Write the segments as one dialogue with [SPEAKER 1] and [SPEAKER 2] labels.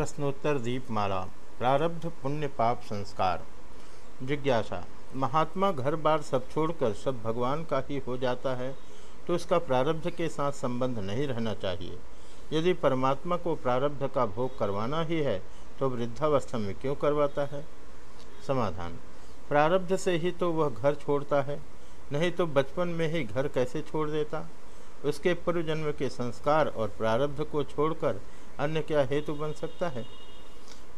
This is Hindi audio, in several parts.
[SPEAKER 1] प्रश्नोत्तर दीपमाला, प्रारब्ध पुण्य पाप संस्कार। जिज्ञासा, महात्मा घर बार सब छोड़कर सब भगवान का ही हो जाता है तो उसका प्रारब्ध के साथ संबंध नहीं रहना चाहिए। यदि परमात्मा को प्रारब्ध का भोग करवाना ही है तो वृद्धावस्था में क्यों करवाता है? समाधान, प्रारब्ध से ही तो वह घर छोड़ता है, नहीं तो बचपन में ही घर कैसे छोड़ देता? उसके पूर्व जन्म के संस्कार और प्रारब्ध को छोड़कर अन्य क्या हेतु बन सकता है?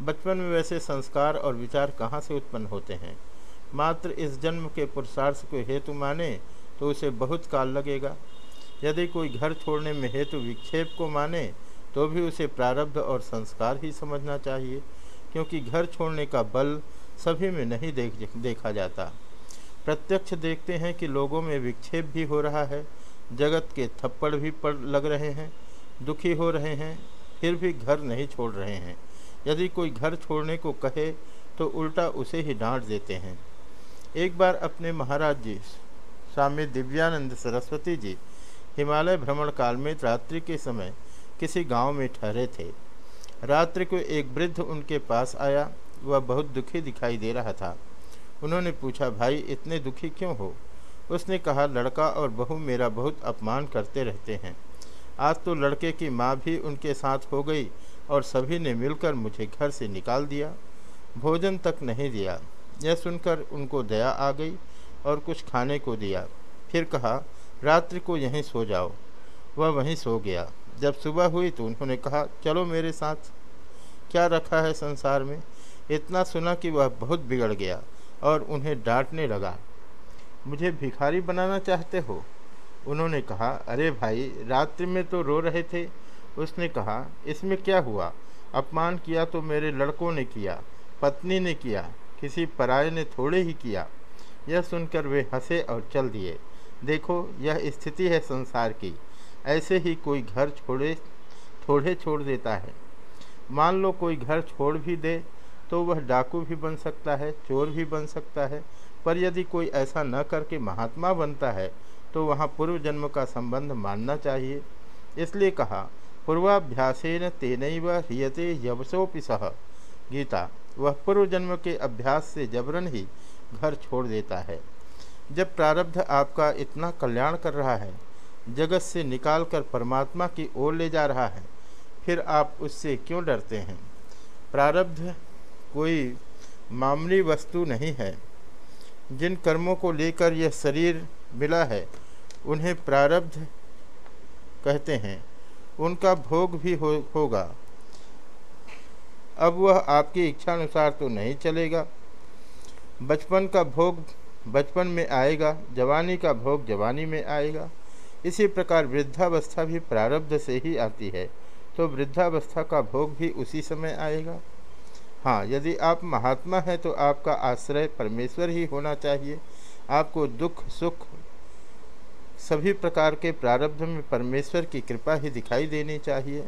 [SPEAKER 1] बचपन में वैसे संस्कार और विचार कहाँ से उत्पन्न होते हैं? मात्र इस जन्म के पुरुषार्थ को हेतु माने तो उसे बहुत काल लगेगा। यदि कोई घर छोड़ने में हेतु विक्षेप को माने तो भी उसे प्रारब्ध और संस्कार ही समझना चाहिए, क्योंकि घर छोड़ने का बल सभी में नहीं देख, देखा जाता। प्रत्यक्ष देखते हैं कि लोगों में विक्षेप भी हो रहा है, जगत के थप्पड़ भी पड़, लग रहे हैं, दुखी हो रहे हैं फिर भी घर नहीं छोड़ रहे हैं। यदि कोई घर छोड़ने को कहे तो उल्टा उसे ही डांट देते हैं। एक बार अपने महाराज जी, स्वामी दिव्यानंद सरस्वती जी, हिमालय भ्रमण काल में रात्रि के समय किसी गाँव में ठहरे थे। रात्रि को एक वृद्ध उनके पास आया। वह बहुत दुखी दिखाई दे रहा था। उन्होंने पूछा, भाई, इतने दुखी क्यों हो? उसने कहा, लड़का और बहू मेरा बहुत अपमान करते रहते हैं। आज तो लड़के की माँ भी उनके साथ हो गई और सभी ने मिलकर मुझे घर से निकाल दिया। भोजन तक नहीं दिया। यह सुनकर उनको दया आ गई और कुछ खाने को दिया। फिर कहा, रात्रि को यहीं सो जाओ। वह वहीं सो गया। जब सुबह हुई तो उन्होंने कहा, चलो मेरे साथ। क्या रखा है संसार में? इतना सुना कि वह बहुत बिगड़ गया और उन्हें डांटने लगा। मुझे भिखारी बनाना चाहते हो? उन्होंने कहा, अरे भाई, रात्रि में तो रो रहे थे। उसने कहा, इसमें क्या हुआ? अपमान किया तो मेरे लड़कों ने किया, पत्नी ने किया, किसी पराये ने थोड़े ही किया। यह सुनकर वे हंसे और चल दिए। देखो, यह स्थिति है संसार की। ऐसे ही कोई घर छोड़े, थोड़े छोड़ देता है। मान लो कोई घर छोड़ भी दे तो वह डाकू भी बन सकता है, चोर भी बन सकता है। पर यदि कोई ऐसा न करके महात्मा बनता है तो वहाँ पूर्व जन्म का संबंध मानना चाहिए। इसलिए कहा, पूर्वाभ्यासेन तेन ह्रियते यवसोपि सह गीता, वह पूर्व जन्म के अभ्यास से जबरन ही घर छोड़ देता है। जब प्रारब्ध आपका इतना कल्याण कर रहा है, जगत से निकालकर परमात्मा की ओर ले जा रहा है, फिर आप उससे क्यों डरते हैं? प्रारब्ध कोई मामूली वस्तु नहीं है। जिन कर्मों को लेकर यह शरीर मिला है उन्हें प्रारब्ध कहते हैं। उनका भोग भी हो, होगा। अब वह आपकी इच्छा अनुसार तो नहीं चलेगा। बचपन का भोग बचपन में आएगा, जवानी का भोग जवानी में आएगा। इसी प्रकार वृद्धावस्था भी प्रारब्ध से ही आती है तो वृद्धावस्था का भोग भी उसी समय आएगा। हाँ यदि आप महात्मा हैं तो आपका आश्रय परमेश्वर ही होना चाहिए। आपको दुख, सुख सभी प्रकार के प्रारब्ध में परमेश्वर की कृपा ही दिखाई देनी चाहिए।